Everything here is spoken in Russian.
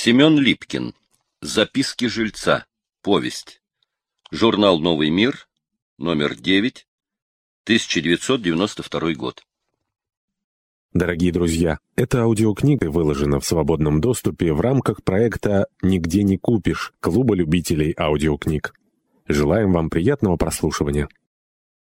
Семен Липкин. Записки жильца. Повесть. Журнал «Новый мир», номер 9, 1992 год. Дорогие друзья, эта аудиокнига выложена в свободном доступе в рамках проекта «Нигде не купишь» Клуба любителей аудиокниг. Желаем вам приятного прослушивания.